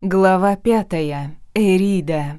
Глава пятая. Эрида.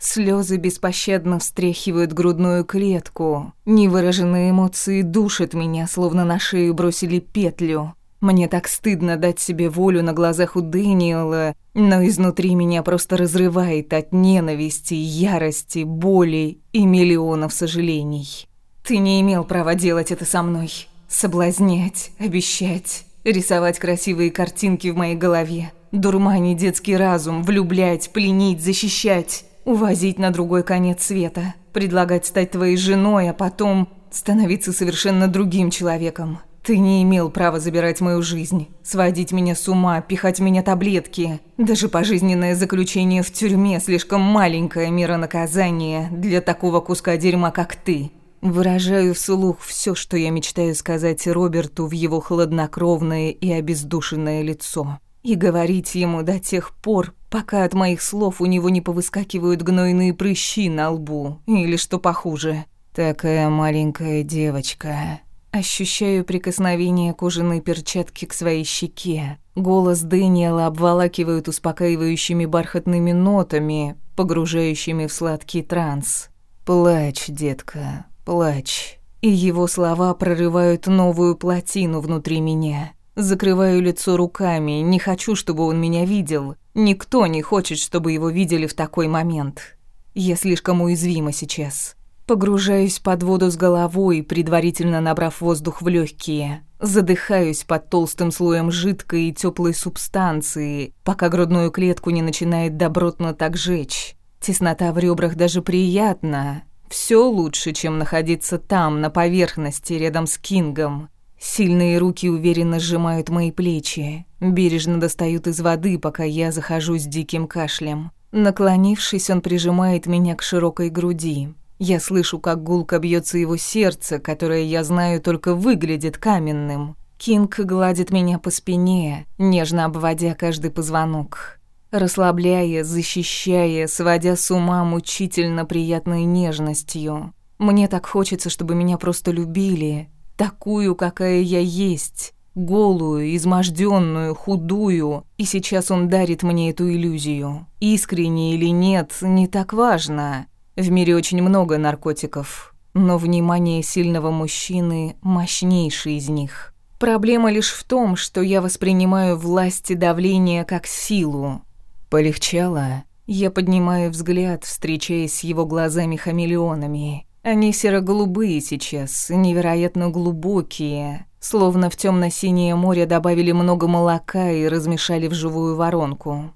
Слезы беспощадно встряхивают грудную клетку. Невыраженные эмоции душат меня, словно на шею бросили петлю. Мне так стыдно дать себе волю на глазах у Дэниела, но изнутри меня просто разрывает от ненависти, ярости, боли и миллионов сожалений. Ты не имел права делать это со мной. Соблазнять, обещать, рисовать красивые картинки в моей голове Дурманить детский разум, влюблять, пленить, защищать, увозить на другой конец света, предлагать стать твоей женой, а потом становиться совершенно другим человеком. Ты не имел права забирать мою жизнь, сводить меня с ума, пихать меня таблетки. Даже пожизненное заключение в тюрьме слишком маленькое мера наказания для такого куска дерьма, как ты. Выражаю вслух все, что я мечтаю сказать Роберту в его хладнокровное и обездушенное лицо. И говорить ему до тех пор, пока от моих слов у него не повыскакивают гнойные прыщи на лбу или что похуже. Такая маленькая девочка. Ощущаю прикосновение кожаной перчатки к своей щеке. Голос Дэниела обволакивают успокаивающими бархатными нотами, погружающими в сладкий транс. «Плачь, детка, плачь». И его слова прорывают новую плотину внутри меня. Закрываю лицо руками, не хочу, чтобы он меня видел. Никто не хочет, чтобы его видели в такой момент. Я слишком уязвима сейчас. Погружаюсь под воду с головой, предварительно набрав воздух в легкие. Задыхаюсь под толстым слоем жидкой и теплой субстанции, пока грудную клетку не начинает добротно так жечь. Теснота в ребрах даже приятна. Все лучше, чем находиться там, на поверхности, рядом с Кингом. Сильные руки уверенно сжимают мои плечи, бережно достают из воды, пока я захожу с диким кашлем. Наклонившись, он прижимает меня к широкой груди. Я слышу, как гулко бьется его сердце, которое, я знаю, только выглядит каменным. Кинг гладит меня по спине, нежно обводя каждый позвонок. Расслабляя, защищая, сводя с ума мучительно приятной нежностью. Мне так хочется, чтобы меня просто любили, такую, какая я есть, голую, изможденную, худую, и сейчас он дарит мне эту иллюзию. Искренне или нет, не так важно. В мире очень много наркотиков, но внимание сильного мужчины – мощнейший из них. Проблема лишь в том, что я воспринимаю власть и давление как силу. Полегчало. Я поднимаю взгляд, встречаясь с его глазами-хамелеонами. Они серо-голубые сейчас, невероятно глубокие, словно в темно-синее море добавили много молока и размешали в живую воронку.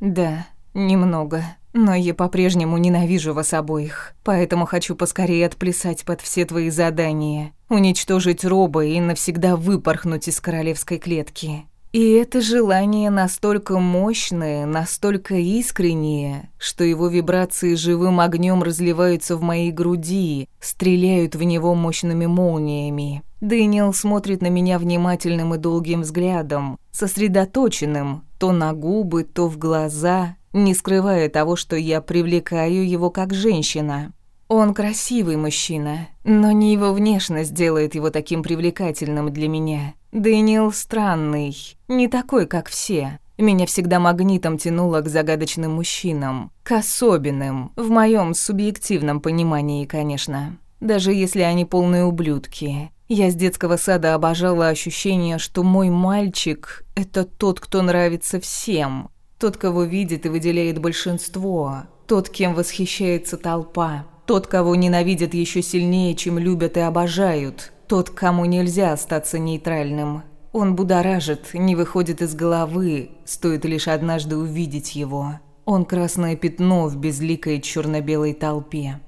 Да, немного, но я по-прежнему ненавижу вас обоих, поэтому хочу поскорее отплясать под все твои задания, уничтожить роба и навсегда выпорхнуть из королевской клетки. И это желание настолько мощное, настолько искреннее, что его вибрации живым огнем разливаются в моей груди, стреляют в него мощными молниями. Дэниел смотрит на меня внимательным и долгим взглядом, сосредоточенным, то на губы, то в глаза, не скрывая того, что я привлекаю его как женщина. Он красивый мужчина, но не его внешность делает его таким привлекательным для меня. Дэниел странный, не такой, как все. Меня всегда магнитом тянуло к загадочным мужчинам, к особенным, в моем субъективном понимании, конечно. Даже если они полные ублюдки. Я с детского сада обожала ощущение, что мой мальчик – это тот, кто нравится всем, тот, кого видит и выделяет большинство, тот, кем восхищается толпа, тот, кого ненавидят еще сильнее, чем любят и обожают – тот, кому нельзя остаться нейтральным. Он будоражит, не выходит из головы, стоит лишь однажды увидеть его. Он красное пятно в безликой черно-белой толпе.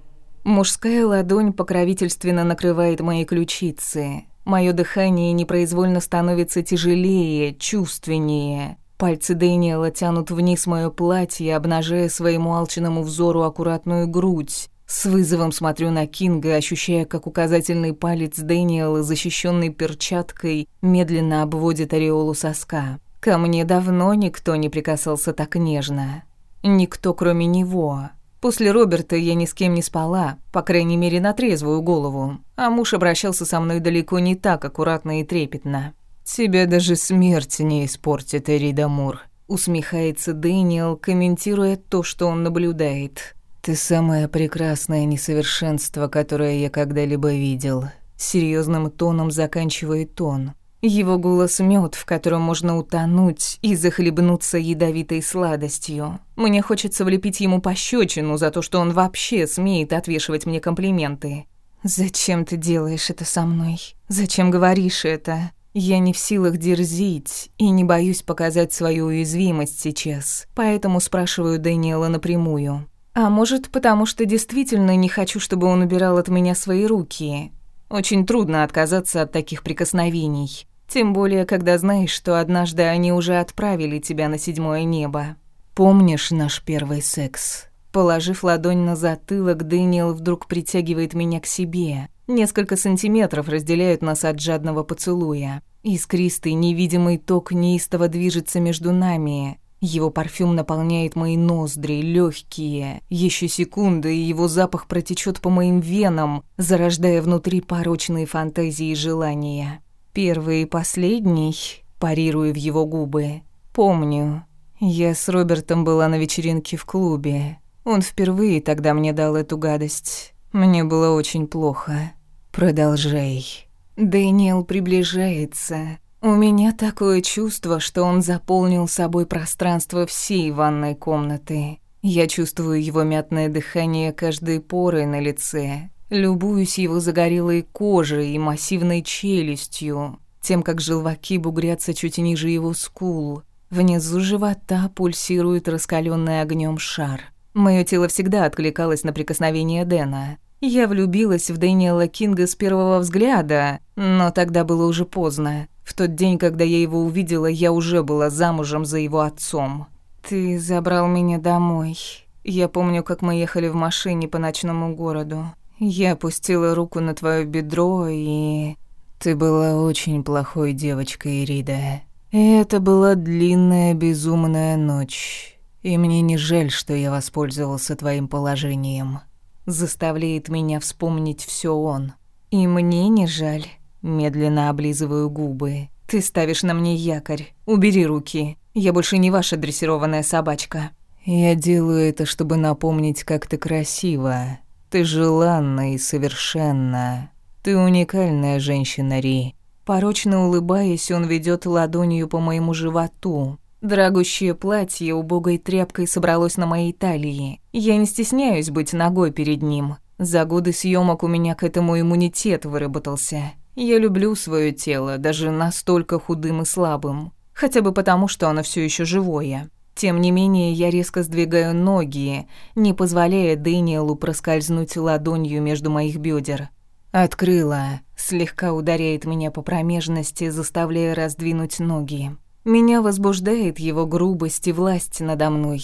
Мужская ладонь покровительственно накрывает мои ключицы. Мое дыхание непроизвольно становится тяжелее, чувственнее. Пальцы Дэниела тянут вниз мое платье, обнажая своему алчному взору аккуратную грудь. С вызовом смотрю на Кинга, ощущая, как указательный палец Дэниела, защищенный перчаткой, медленно обводит ореолу соска. Ко мне давно никто не прикасался так нежно. Никто, кроме него. После Роберта я ни с кем не спала, по крайней мере, на трезвую голову. А муж обращался со мной далеко не так аккуратно и трепетно. «Тебя даже смерть не испортит, Эрида Мур», — усмехается Дэниел, комментируя то, что он наблюдает. Ты самое прекрасное несовершенство, которое я когда-либо видел. Серьезным тоном заканчивает тон Его голос мед, в котором можно утонуть и захлебнуться ядовитой сладостью. Мне хочется влепить ему пощечину за то, что он вообще смеет отвешивать мне комплименты. «Зачем ты делаешь это со мной? Зачем говоришь это? Я не в силах дерзить и не боюсь показать свою уязвимость сейчас, поэтому спрашиваю Дэниела напрямую. А может, потому что действительно не хочу, чтобы он убирал от меня свои руки. Очень трудно отказаться от таких прикосновений. Тем более, когда знаешь, что однажды они уже отправили тебя на седьмое небо. Помнишь наш первый секс? Положив ладонь на затылок, Дэниел вдруг притягивает меня к себе. Несколько сантиметров разделяют нас от жадного поцелуя. Искристый невидимый ток неистово движется между нами, его парфюм наполняет мои ноздри, легкие. Еще секунды, и его запах протечет по моим венам, зарождая внутри порочные фантазии и желания. Первый и последний, Парируя в его губы. Помню, я с Робертом была на вечеринке в клубе. Он впервые тогда мне дал эту гадость. Мне было очень плохо. Продолжай. Дэниел приближается, у меня такое чувство, что он заполнил собой пространство всей ванной комнаты. Я чувствую его мятное дыхание каждой порой на лице, любуюсь его загорелой кожей и массивной челюстью, тем, как желваки бугрятся чуть ниже его скул. Внизу живота пульсирует раскаленный огнем шар. Мое тело всегда откликалось на прикосновение Дэна. Я влюбилась в Дэниела Кинга с первого взгляда, но тогда было уже поздно. В тот день, когда я его увидела, я уже была замужем за его отцом. Ты забрал меня домой. Я помню, как мы ехали в машине по ночному городу. Я опустила руку на твое бедро и... Ты была очень плохой девочкой, Ирида. Это была длинная безумная ночь. И мне не жаль, что я воспользовался твоим положением. Заставляет меня вспомнить все он. И мне не жаль. Медленно облизываю губы. «Ты ставишь на мне якорь. Убери руки. Я больше не ваша дрессированная собачка». «Я делаю это, чтобы напомнить, как ты красива. Ты желанна и совершенна. Ты уникальная женщина, Ри». Порочно улыбаясь, он ведет ладонью по моему животу. Драгущее платье убогой тряпкой собралось на моей талии. Я не стесняюсь быть ногой перед ним. За годы съемок у меня к этому иммунитет выработался. Я люблю свое тело, даже настолько худым и слабым. Хотя бы потому, что оно все еще живое. Тем не менее, я резко сдвигаю ноги, не позволяя Дэниелу проскользнуть ладонью между моих бедер. Открыла, слегка ударяет меня по промежности, заставляя раздвинуть ноги. Меня возбуждает его грубость и власть надо мной.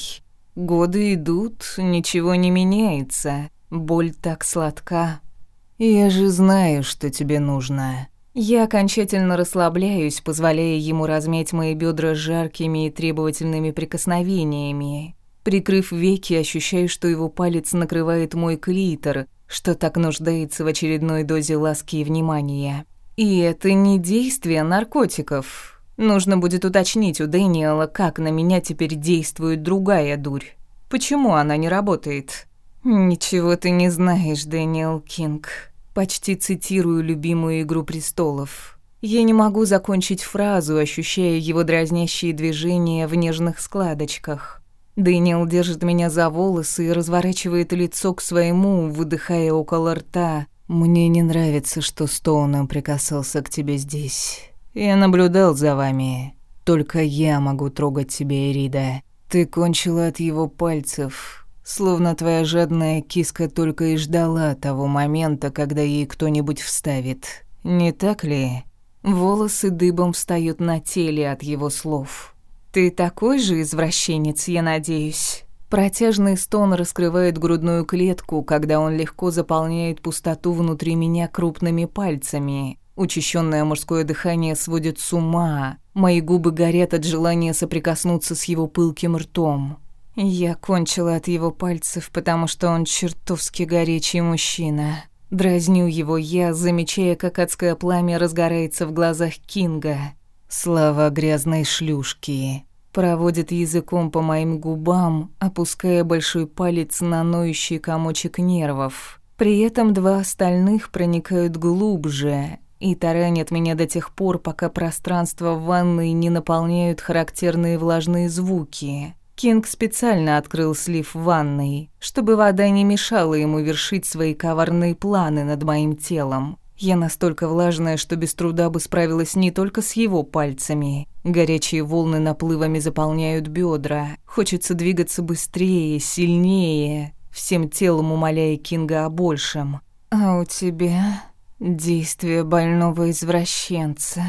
Годы идут, ничего не меняется. Боль так сладка, «Я же знаю, что тебе нужно». Я окончательно расслабляюсь, позволяя ему разметь мои бедра жаркими и требовательными прикосновениями. Прикрыв веки, ощущаю, что его палец накрывает мой клитор, что так нуждается в очередной дозе ласки и внимания. И это не действие наркотиков. Нужно будет уточнить у Дэниела, как на меня теперь действует другая дурь. Почему она не работает? Ничего ты не знаешь, Дэниел Кинг. Почти цитирую любимую «Игру престолов». Я не могу закончить фразу, ощущая его дразнящие движения в нежных складочках. Дэниел держит меня за волосы и разворачивает лицо к своему, выдыхая около рта. «Мне не нравится, что Стоуна прикасался к тебе здесь. Я наблюдал за вами. Только я могу трогать тебя, Ирида. Ты кончила от его пальцев, Словно твоя жадная киска только и ждала того момента, когда ей кто-нибудь вставит. Не так ли? Волосы дыбом встают на теле от его слов. «Ты такой же извращенец, я надеюсь». Протяжный стон раскрывает грудную клетку, когда он легко заполняет пустоту внутри меня крупными пальцами. Учащенное мужское дыхание сводит с ума. Мои губы горят от желания соприкоснуться с его пылким ртом. Я кончила от его пальцев, потому что он чертовски горячий мужчина. Дразню его я, замечая, как адское пламя разгорается в глазах Кинга. Слава грязной шлюшки. Проводит языком по моим губам, опуская большой палец на ноющий комочек нервов. При этом два остальных проникают глубже и таранят меня до тех пор, пока пространство в ванной не наполняют характерные влажные звуки. Кинг специально открыл слив ванной, чтобы вода не мешала ему вершить свои коварные планы над моим телом. Я настолько влажная, что без труда бы справилась не только с его пальцами. Горячие волны наплывами заполняют бедра. Хочется двигаться быстрее, сильнее, всем телом умоляя Кинга о большем. «А у тебя действие больного извращенца».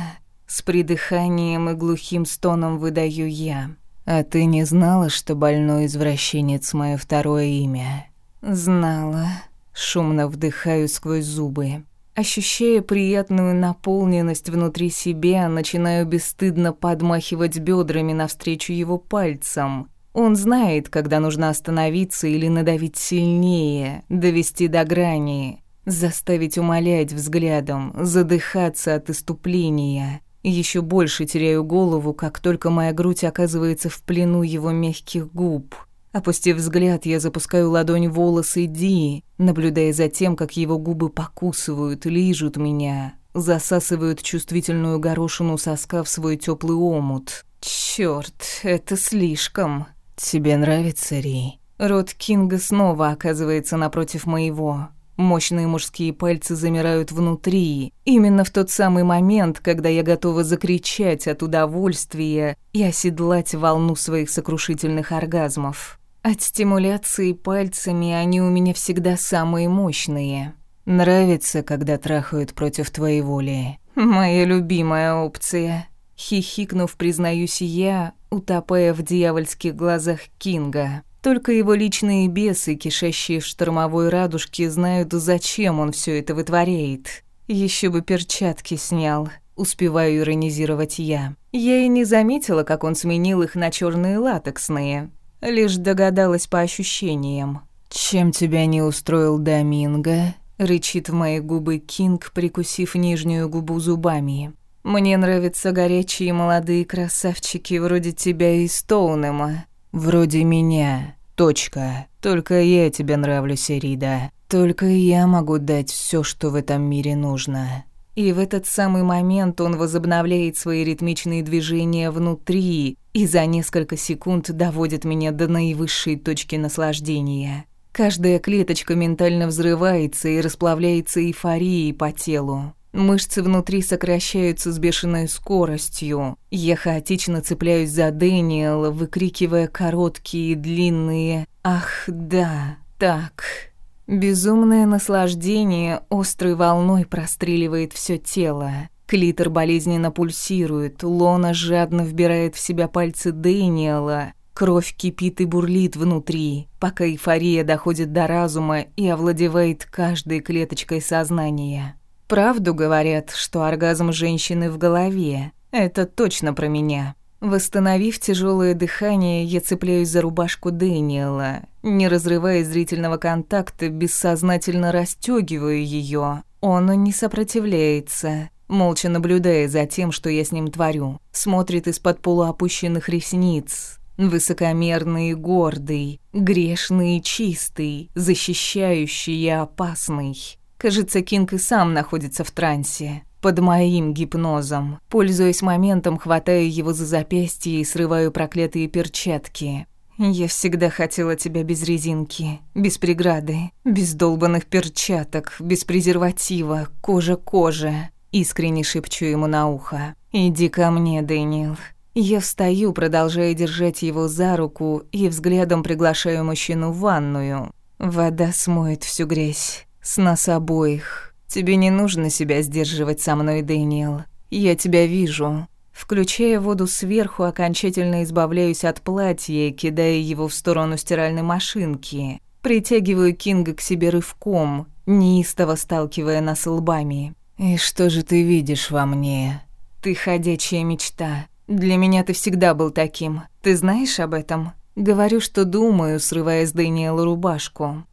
С придыханием и глухим стоном выдаю я. А ты не знала, что больной извращенец мое второе имя? Знала. Шумно вдыхаю сквозь зубы. Ощущая приятную наполненность внутри себя, начинаю бесстыдно подмахивать бедрами навстречу его пальцам. Он знает, когда нужно остановиться или надавить сильнее, довести до грани, заставить умолять взглядом, задыхаться от иступления еще больше теряю голову, как только моя грудь оказывается в плену его мягких губ. Опустив взгляд, я запускаю ладонь в волосы Ди, наблюдая за тем, как его губы покусывают, лижут меня, засасывают чувствительную горошину соска в свой теплый омут. Черт, это слишком. Тебе нравится, Ри? Рот Кинга снова оказывается напротив моего. Мощные мужские пальцы замирают внутри. Именно в тот самый момент, когда я готова закричать от удовольствия и оседлать волну своих сокрушительных оргазмов. От стимуляции пальцами они у меня всегда самые мощные. Нравится, когда трахают против твоей воли. Моя любимая опция. Хихикнув, признаюсь я, утопая в дьявольских глазах Кинга. Только его личные бесы, кишащие в штормовой радужке, знают, зачем он все это вытворяет. Еще бы перчатки снял. Успеваю иронизировать я. Я и не заметила, как он сменил их на черные латексные. Лишь догадалась по ощущениям. «Чем тебя не устроил Доминго?» — рычит в мои губы Кинг, прикусив нижнюю губу зубами. «Мне нравятся горячие молодые красавчики вроде тебя и Стоунема. Вроде меня. Точка. Только я тебе нравлюсь, Эрида. Только я могу дать все, что в этом мире нужно. И в этот самый момент он возобновляет свои ритмичные движения внутри и за несколько секунд доводит меня до наивысшей точки наслаждения. Каждая клеточка ментально взрывается и расплавляется эйфорией по телу. Мышцы внутри сокращаются с бешеной скоростью. Я хаотично цепляюсь за Дэниела, выкрикивая короткие и длинные «Ах, да, так». Безумное наслаждение острой волной простреливает все тело. Клитор болезненно пульсирует, Лона жадно вбирает в себя пальцы Дэниела. Кровь кипит и бурлит внутри, пока эйфория доходит до разума и овладевает каждой клеточкой сознания. Правду говорят, что оргазм женщины в голове. Это точно про меня. Восстановив тяжелое дыхание, я цепляюсь за рубашку Дэниела. Не разрывая зрительного контакта, бессознательно расстегиваю ее. Он не сопротивляется, молча наблюдая за тем, что я с ним творю. Смотрит из-под полуопущенных ресниц. Высокомерный и гордый, грешный и чистый, защищающий и опасный. Кажется, Кинг и сам находится в трансе. Под моим гипнозом. Пользуясь моментом, хватаю его за запястье и срываю проклятые перчатки. «Я всегда хотела тебя без резинки, без преграды, без долбанных перчаток, без презерватива, кожа-кожа», — искренне шепчу ему на ухо. «Иди ко мне, Дэниел». Я встаю, продолжая держать его за руку, и взглядом приглашаю мужчину в ванную. Вода смоет всю грязь с нас обоих. Тебе не нужно себя сдерживать со мной, Дэниел. Я тебя вижу». Включая воду сверху, окончательно избавляюсь от платья, кидая его в сторону стиральной машинки. Притягиваю Кинга к себе рывком, неистово сталкивая нас лбами. «И что же ты видишь во мне?» «Ты ходячая мечта. Для меня ты всегда был таким. Ты знаешь об этом?» Говорю, что думаю, срывая с Дэниела рубашку.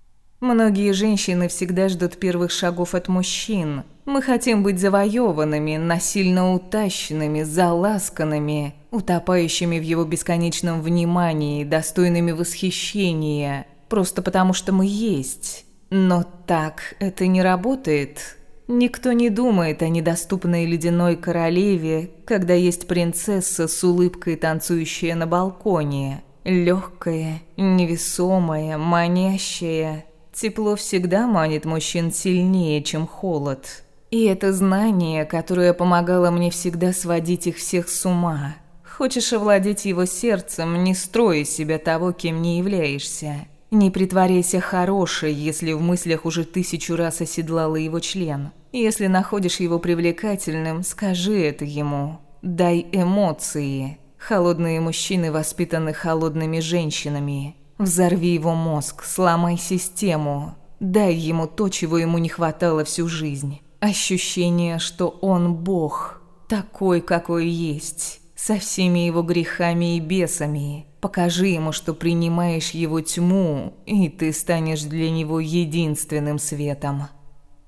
Многие женщины всегда ждут первых шагов от мужчин. Мы хотим быть завоеванными, насильно утащенными, заласканными, утопающими в его бесконечном внимании, достойными восхищения, просто потому что мы есть. Но так это не работает. Никто не думает о недоступной ледяной королеве, когда есть принцесса с улыбкой, танцующая на балконе. Легкая, невесомая, манящая – Тепло всегда манит мужчин сильнее, чем холод. И это знание, которое помогало мне всегда сводить их всех с ума. Хочешь овладеть его сердцем, не строй себя того, кем не являешься. Не притворяйся хорошей, если в мыслях уже тысячу раз оседлала его член. Если находишь его привлекательным, скажи это ему. Дай эмоции. Холодные мужчины воспитаны холодными женщинами. Взорви его мозг, сломай систему, дай ему то, чего ему не хватало всю жизнь. Ощущение, что он Бог, такой, какой есть, со всеми его грехами и бесами. Покажи ему, что принимаешь его тьму, и ты станешь для него единственным светом.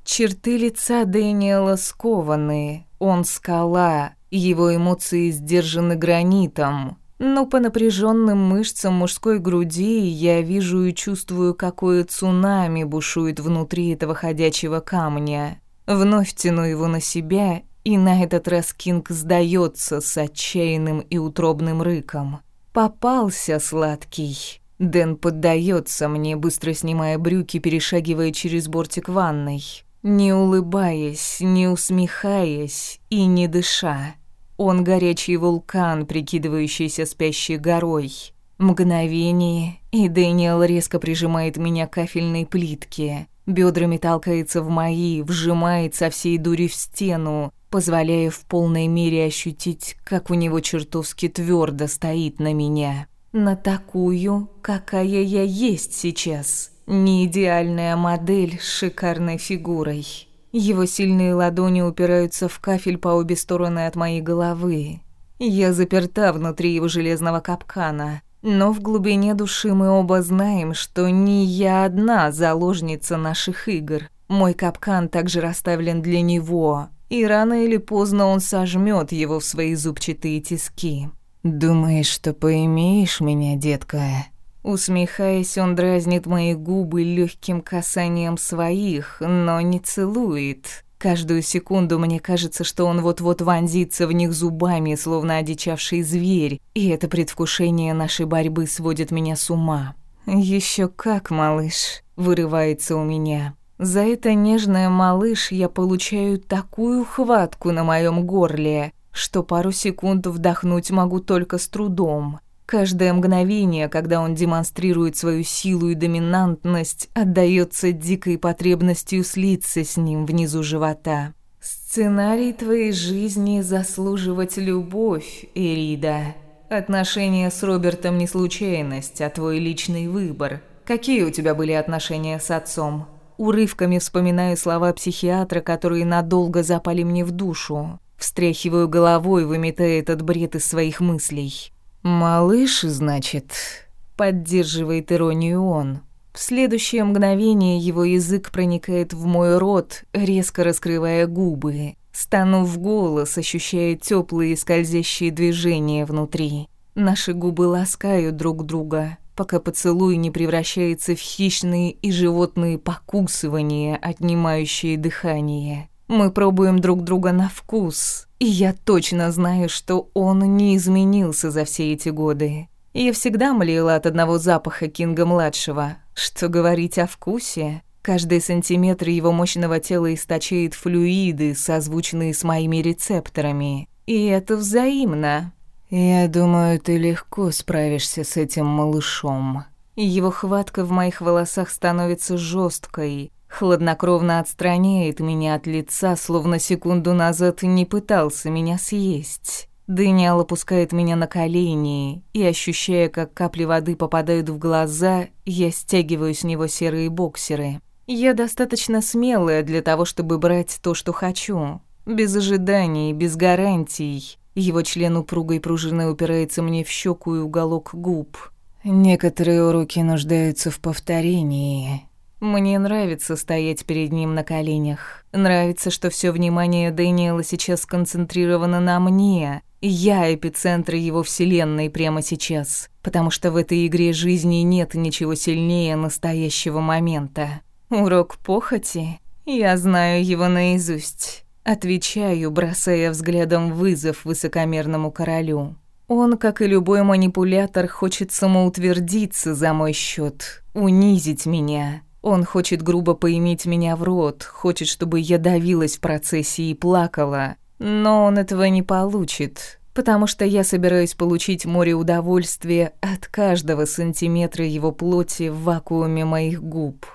Черты лица Дэниела скованы, он скала, его эмоции сдержаны гранитом, но по напряженным мышцам мужской груди я вижу и чувствую, какое цунами бушует внутри этого ходячего камня. Вновь тяну его на себя, и на этот раз Кинг сдается с отчаянным и утробным рыком. «Попался, сладкий!» Дэн поддается мне, быстро снимая брюки, перешагивая через бортик ванной, не улыбаясь, не усмехаясь и не дыша. Он горячий вулкан, прикидывающийся спящей горой. Мгновение, и Дэниел резко прижимает меня к кафельной плитке. Бедрами толкается в мои, вжимает со всей дури в стену, позволяя в полной мере ощутить, как у него чертовски твердо стоит на меня. На такую, какая я есть сейчас. Не идеальная модель с шикарной фигурой. Его сильные ладони упираются в кафель по обе стороны от моей головы. Я заперта внутри его железного капкана. Но в глубине души мы оба знаем, что не я одна заложница наших игр. Мой капкан также расставлен для него, и рано или поздно он сожмет его в свои зубчатые тиски. «Думаешь, что поимеешь меня, детка?» Усмехаясь, он дразнит мои губы легким касанием своих, но не целует. Каждую секунду мне кажется, что он вот-вот вонзится в них зубами, словно одичавший зверь, и это предвкушение нашей борьбы сводит меня с ума. Еще как, малыш!» — вырывается у меня. «За это нежное малыш я получаю такую хватку на моем горле, что пару секунд вдохнуть могу только с трудом. Каждое мгновение, когда он демонстрирует свою силу и доминантность, отдается дикой потребностью слиться с ним внизу живота. Сценарий твоей жизни заслуживать любовь, Эрида. Отношения с Робертом не случайность, а твой личный выбор. Какие у тебя были отношения с отцом? Урывками вспоминаю слова психиатра, которые надолго запали мне в душу. Встряхиваю головой, выметая этот бред из своих мыслей. «Малыш, значит», — поддерживает иронию он. В следующее мгновение его язык проникает в мой рот, резко раскрывая губы. Стану в голос, ощущая теплые скользящие движения внутри. Наши губы ласкают друг друга, пока поцелуй не превращается в хищные и животные покусывания, отнимающие дыхание. Мы пробуем друг друга на вкус, и я точно знаю, что он не изменился за все эти годы. Я всегда млела от одного запаха Кинга-младшего. Что говорить о вкусе? Каждый сантиметр его мощного тела источает флюиды, созвучные с моими рецепторами. И это взаимно. Я думаю, ты легко справишься с этим малышом. Его хватка в моих волосах становится жесткой, хладнокровно отстраняет меня от лица, словно секунду назад не пытался меня съесть. Дэниел опускает меня на колени, и, ощущая, как капли воды попадают в глаза, я стягиваю с него серые боксеры. Я достаточно смелая для того, чтобы брать то, что хочу. Без ожиданий, без гарантий. Его член упругой пружиной упирается мне в щеку и уголок губ. Некоторые уроки нуждаются в повторении. Мне нравится стоять перед ним на коленях. Нравится, что все внимание Дэниела сейчас сконцентрировано на мне. Я эпицентр его вселенной прямо сейчас, потому что в этой игре жизни нет ничего сильнее настоящего момента. Урок похоти? Я знаю его наизусть. Отвечаю, бросая взглядом вызов высокомерному королю. Он, как и любой манипулятор, хочет самоутвердиться за мой счет, унизить меня. Он хочет грубо поимить меня в рот, хочет, чтобы я давилась в процессе и плакала. Но он этого не получит, потому что я собираюсь получить море удовольствия от каждого сантиметра его плоти в вакууме моих губ.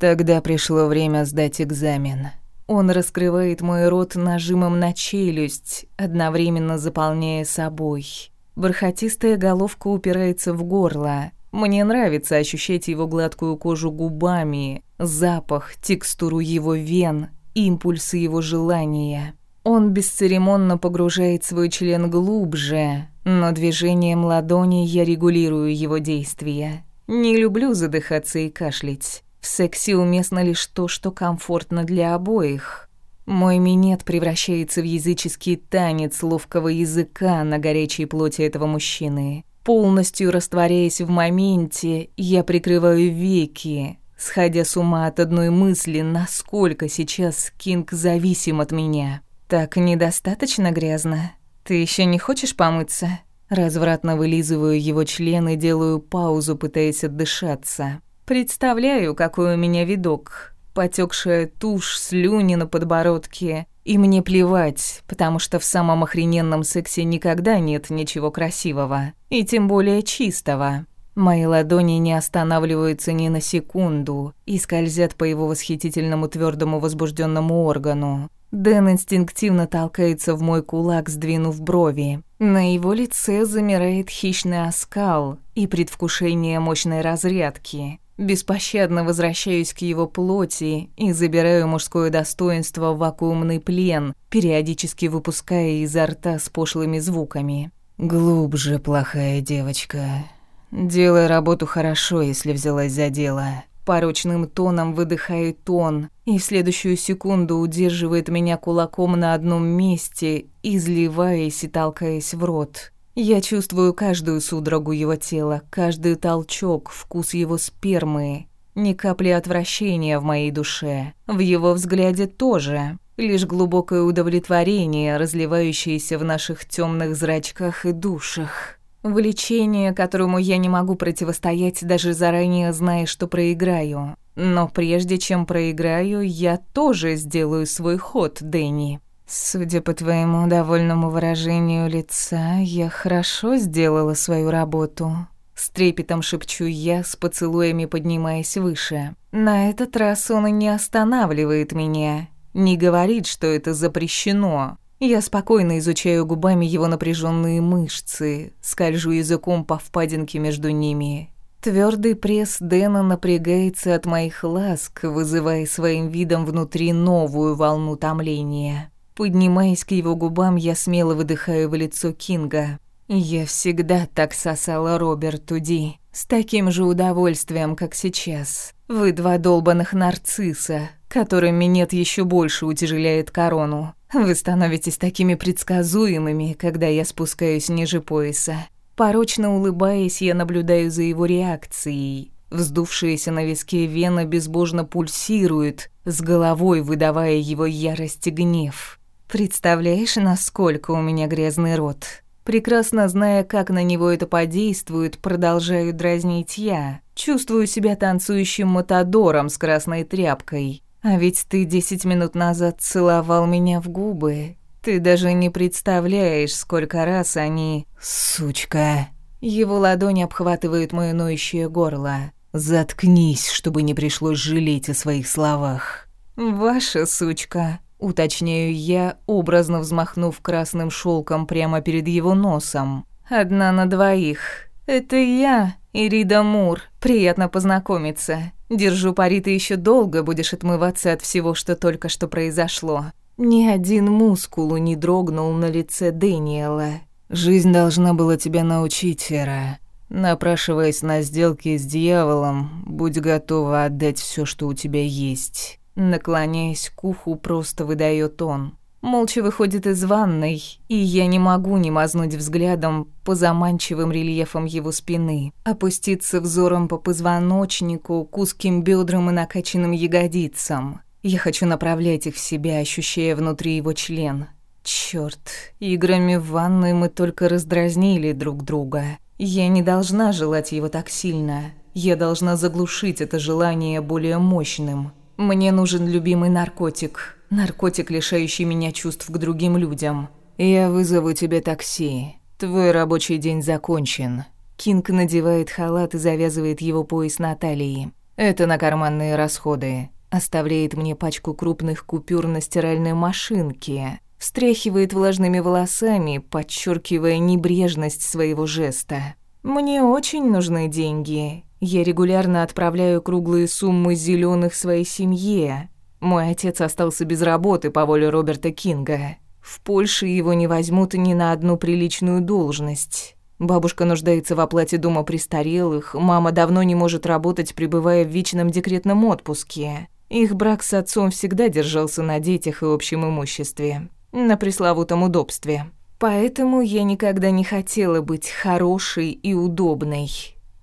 Тогда пришло время сдать экзамен. Он раскрывает мой рот нажимом на челюсть, одновременно заполняя собой. Бархатистая головка упирается в горло. Мне нравится ощущать его гладкую кожу губами, запах, текстуру его вен, импульсы его желания. Он бесцеремонно погружает свой член глубже, но движением ладони я регулирую его действия. Не люблю задыхаться и кашлять. В сексе уместно лишь то, что комфортно для обоих. Мой минет превращается в языческий танец ловкого языка на горячей плоти этого мужчины. Полностью растворяясь в моменте, я прикрываю веки, сходя с ума от одной мысли, насколько сейчас Кинг зависим от меня. «Так недостаточно грязно. Ты еще не хочешь помыться?» Развратно вылизываю его член и делаю паузу, пытаясь отдышаться. Представляю, какой у меня видок. Потекшая тушь, слюни на подбородке, и мне плевать, потому что в самом охрененном сексе никогда нет ничего красивого, и тем более чистого. Мои ладони не останавливаются ни на секунду и скользят по его восхитительному твердому возбужденному органу. Дэн инстинктивно толкается в мой кулак, сдвинув брови. На его лице замирает хищный оскал и предвкушение мощной разрядки. Беспощадно возвращаюсь к его плоти и забираю мужское достоинство в вакуумный плен, периодически выпуская изо рта с пошлыми звуками. «Глубже, плохая девочка. Делай работу хорошо, если взялась за дело». Порочным тоном выдыхает он, и в следующую секунду удерживает меня кулаком на одном месте, изливаясь и толкаясь в рот. Я чувствую каждую судорогу его тела, каждый толчок, вкус его спермы. Ни капли отвращения в моей душе. В его взгляде тоже. Лишь глубокое удовлетворение, разливающееся в наших темных зрачках и душах. Влечение, которому я не могу противостоять, даже заранее зная, что проиграю. Но прежде чем проиграю, я тоже сделаю свой ход, Дэнни. Судя по твоему довольному выражению лица, я хорошо сделала свою работу. С трепетом шепчу я, с поцелуями поднимаясь выше. На этот раз он и не останавливает меня, не говорит, что это запрещено. Я спокойно изучаю губами его напряженные мышцы, скольжу языком по впадинке между ними. Твердый пресс Дэна напрягается от моих ласк, вызывая своим видом внутри новую волну томления. Поднимаясь к его губам, я смело выдыхаю в лицо Кинга. Я всегда так сосала Роберту Ди. С таким же удовольствием, как сейчас. Вы два долбанных нарцисса, которым нет еще больше утяжеляет корону. Вы становитесь такими предсказуемыми, когда я спускаюсь ниже пояса. Порочно улыбаясь, я наблюдаю за его реакцией. Вздувшиеся на виске вена безбожно пульсируют, с головой выдавая его ярость и гнев. Представляешь, насколько у меня грязный рот. Прекрасно зная, как на него это подействует, продолжаю дразнить я. Чувствую себя танцующим мотодором с красной тряпкой. А ведь ты десять минут назад целовал меня в губы. Ты даже не представляешь, сколько раз они... Сучка. Его ладони обхватывают моё ноющее горло. Заткнись, чтобы не пришлось жалеть о своих словах. Ваша сучка. Уточняю я, образно взмахнув красным шелком прямо перед его носом. «Одна на двоих. Это я, Ирида Мур. Приятно познакомиться. Держу пари, ты еще долго будешь отмываться от всего, что только что произошло». Ни один мускул не дрогнул на лице Дэниела. «Жизнь должна была тебя научить, Эра. Напрашиваясь на сделки с дьяволом, будь готова отдать все, что у тебя есть». Наклоняясь к уху, просто выдает он. Молча выходит из ванной, и я не могу не мазнуть взглядом по заманчивым рельефам его спины, опуститься взором по позвоночнику, к узким бедрам и накачанным ягодицам. Я хочу направлять их в себя, ощущая внутри его член. Черт, играми в ванной мы только раздразнили друг друга. Я не должна желать его так сильно. Я должна заглушить это желание более мощным. Мне нужен любимый наркотик. Наркотик, лишающий меня чувств к другим людям. Я вызову тебе такси. Твой рабочий день закончен. Кинг надевает халат и завязывает его пояс на талии. Это на карманные расходы. Оставляет мне пачку крупных купюр на стиральной машинке. Встряхивает влажными волосами, подчеркивая небрежность своего жеста. Мне очень нужны деньги. Я регулярно отправляю круглые суммы зеленых своей семье. Мой отец остался без работы по воле Роберта Кинга. В Польше его не возьмут ни на одну приличную должность. Бабушка нуждается в оплате дома престарелых, мама давно не может работать, пребывая в вечном декретном отпуске. Их брак с отцом всегда держался на детях и общем имуществе, на пресловутом удобстве. Поэтому я никогда не хотела быть хорошей и удобной.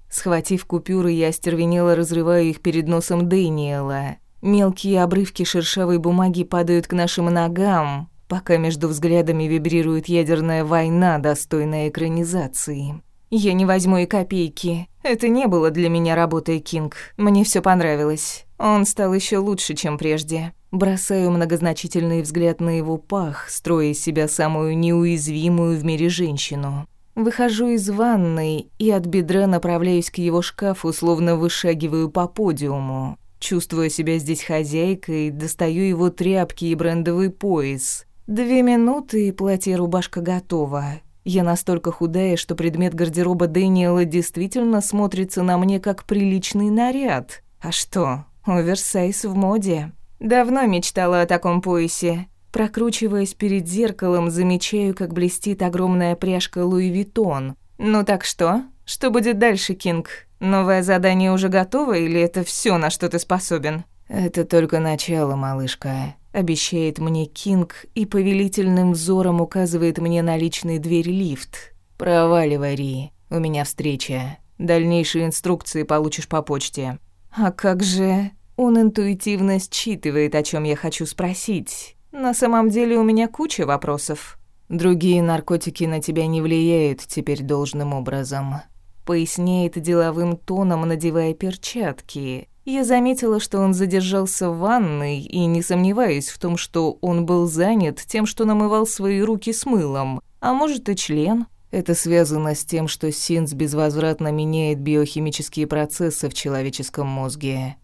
Схватив купюры, я стервенело разрываю их перед носом Дэниела. Мелкие обрывки шершавой бумаги падают к нашим ногам, пока между взглядами вибрирует ядерная война, достойная экранизации. Я не возьму и копейки. Это не было для меня работой Кинг. Мне все понравилось. Он стал еще лучше, чем прежде бросаю многозначительный взгляд на его пах, строя себя самую неуязвимую в мире женщину. Выхожу из ванной и от бедра направляюсь к его шкафу, словно вышагиваю по подиуму. Чувствуя себя здесь хозяйкой, достаю его тряпки и брендовый пояс. Две минуты, и платье-рубашка готова. Я настолько худая, что предмет гардероба Дэниела действительно смотрится на мне как приличный наряд. А что, оверсайз в моде. Давно мечтала о таком поясе. Прокручиваясь перед зеркалом, замечаю, как блестит огромная пряжка Луи Витон. Ну так что? Что будет дальше, Кинг? Новое задание уже готово или это все, на что ты способен? Это только начало, малышка, обещает мне Кинг и повелительным взором указывает мне на личный дверь лифт. Проваливай, Ри. У меня встреча. Дальнейшие инструкции получишь по почте. А как же он интуитивно считывает, о чем я хочу спросить. На самом деле у меня куча вопросов. Другие наркотики на тебя не влияют теперь должным образом. Поясняет деловым тоном, надевая перчатки. Я заметила, что он задержался в ванной и не сомневаюсь в том, что он был занят тем, что намывал свои руки с мылом, а может и член. Это связано с тем, что Синс безвозвратно меняет биохимические процессы в человеческом мозге.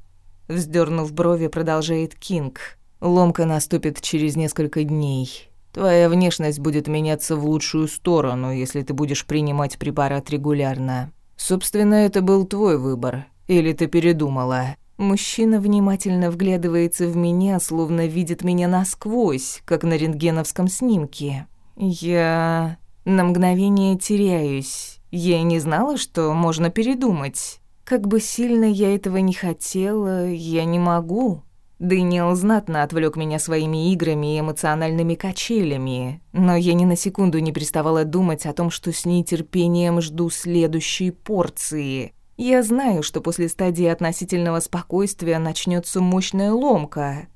Вздернув брови, продолжает Кинг. Ломка наступит через несколько дней. Твоя внешность будет меняться в лучшую сторону, если ты будешь принимать препарат регулярно. Собственно, это был твой выбор. Или ты передумала? Мужчина внимательно вглядывается в меня, словно видит меня насквозь, как на рентгеновском снимке. Я на мгновение теряюсь. Я не знала, что можно передумать. Как бы сильно я этого не хотела, я не могу. Дэниел знатно отвлек меня своими играми и эмоциональными качелями, но я ни на секунду не приставала думать о том, что с нетерпением жду следующей порции. Я знаю, что после стадии относительного спокойствия начнется мощная ломка.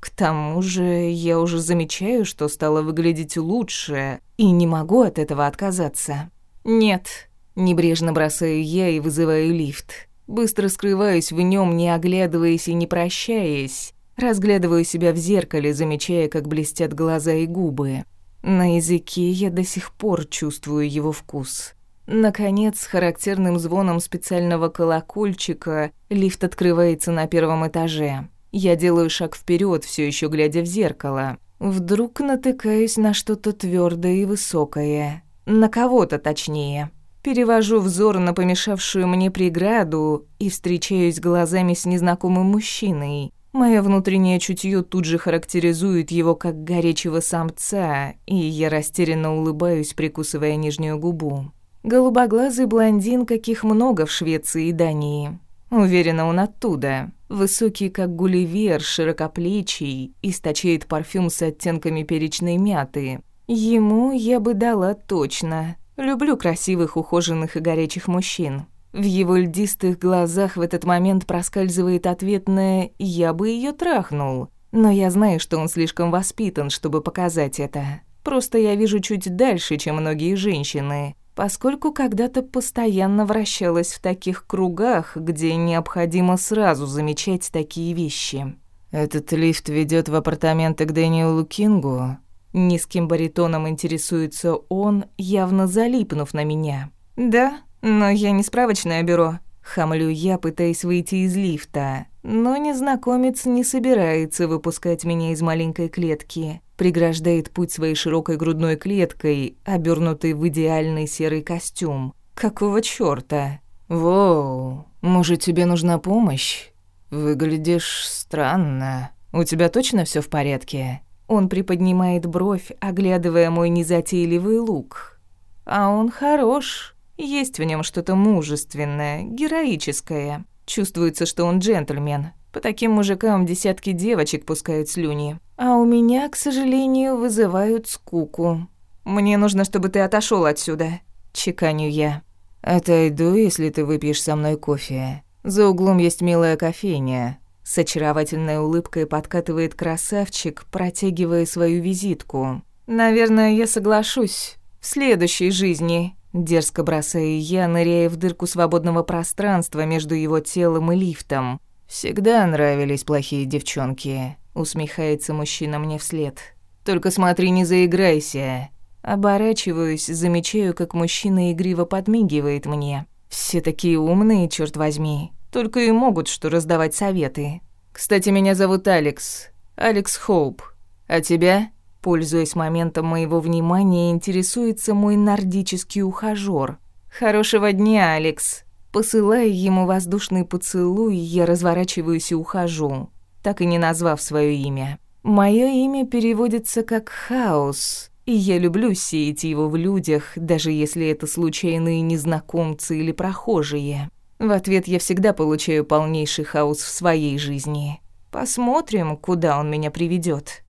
К тому же я уже замечаю, что стала выглядеть лучше, и не могу от этого отказаться. «Нет», Небрежно бросаю я и вызываю лифт. Быстро скрываюсь в нем, не оглядываясь и не прощаясь. Разглядываю себя в зеркале, замечая, как блестят глаза и губы. На языке я до сих пор чувствую его вкус. Наконец, с характерным звоном специального колокольчика лифт открывается на первом этаже. Я делаю шаг вперед, все еще глядя в зеркало. Вдруг натыкаюсь на что-то твердое и высокое. На кого-то точнее. Перевожу взор на помешавшую мне преграду и встречаюсь глазами с незнакомым мужчиной. Мое внутреннее чутье тут же характеризует его как горячего самца, и я растерянно улыбаюсь, прикусывая нижнюю губу. Голубоглазый блондин, каких много в Швеции и Дании. Уверена, он оттуда. Высокий, как гулливер, широкоплечий, источает парфюм с оттенками перечной мяты. Ему я бы дала точно Люблю красивых, ухоженных и горячих мужчин. В его льдистых глазах в этот момент проскальзывает ответное «я бы ее трахнул». Но я знаю, что он слишком воспитан, чтобы показать это. Просто я вижу чуть дальше, чем многие женщины, поскольку когда-то постоянно вращалась в таких кругах, где необходимо сразу замечать такие вещи. «Этот лифт ведет в апартаменты к Дэниелу Кингу?» Низким баритоном интересуется он, явно залипнув на меня. «Да, но я не справочное бюро». Хамлю я, пытаясь выйти из лифта, но незнакомец не собирается выпускать меня из маленькой клетки. Преграждает путь своей широкой грудной клеткой, обернутой в идеальный серый костюм. Какого чёрта? «Воу, может, тебе нужна помощь? Выглядишь странно. У тебя точно всё в порядке?» Он приподнимает бровь, оглядывая мой незатейливый лук. А он хорош. Есть в нем что-то мужественное, героическое. Чувствуется, что он джентльмен. По таким мужикам десятки девочек пускают слюни. А у меня, к сожалению, вызывают скуку. «Мне нужно, чтобы ты отошел отсюда», — чеканю я. «Отойду, если ты выпьешь со мной кофе. За углом есть милая кофейня. С очаровательной улыбкой подкатывает красавчик, протягивая свою визитку. «Наверное, я соглашусь. В следующей жизни». Дерзко бросая я, ныряя в дырку свободного пространства между его телом и лифтом. «Всегда нравились плохие девчонки», — усмехается мужчина мне вслед. «Только смотри, не заиграйся». Оборачиваюсь, замечаю, как мужчина игриво подмигивает мне. «Все такие умные, черт возьми. Только и могут что раздавать советы. Кстати, меня зовут Алекс. Алекс Хоуп. А тебя? Пользуясь моментом моего внимания, интересуется мой нордический ухажёр. Хорошего дня, Алекс. Посылая ему воздушный поцелуй, я разворачиваюсь и ухожу, так и не назвав свое имя. Мое имя переводится как «хаос», и я люблю сеять его в людях, даже если это случайные незнакомцы или прохожие. В ответ я всегда получаю полнейший хаос в своей жизни. Посмотрим, куда он меня приведет.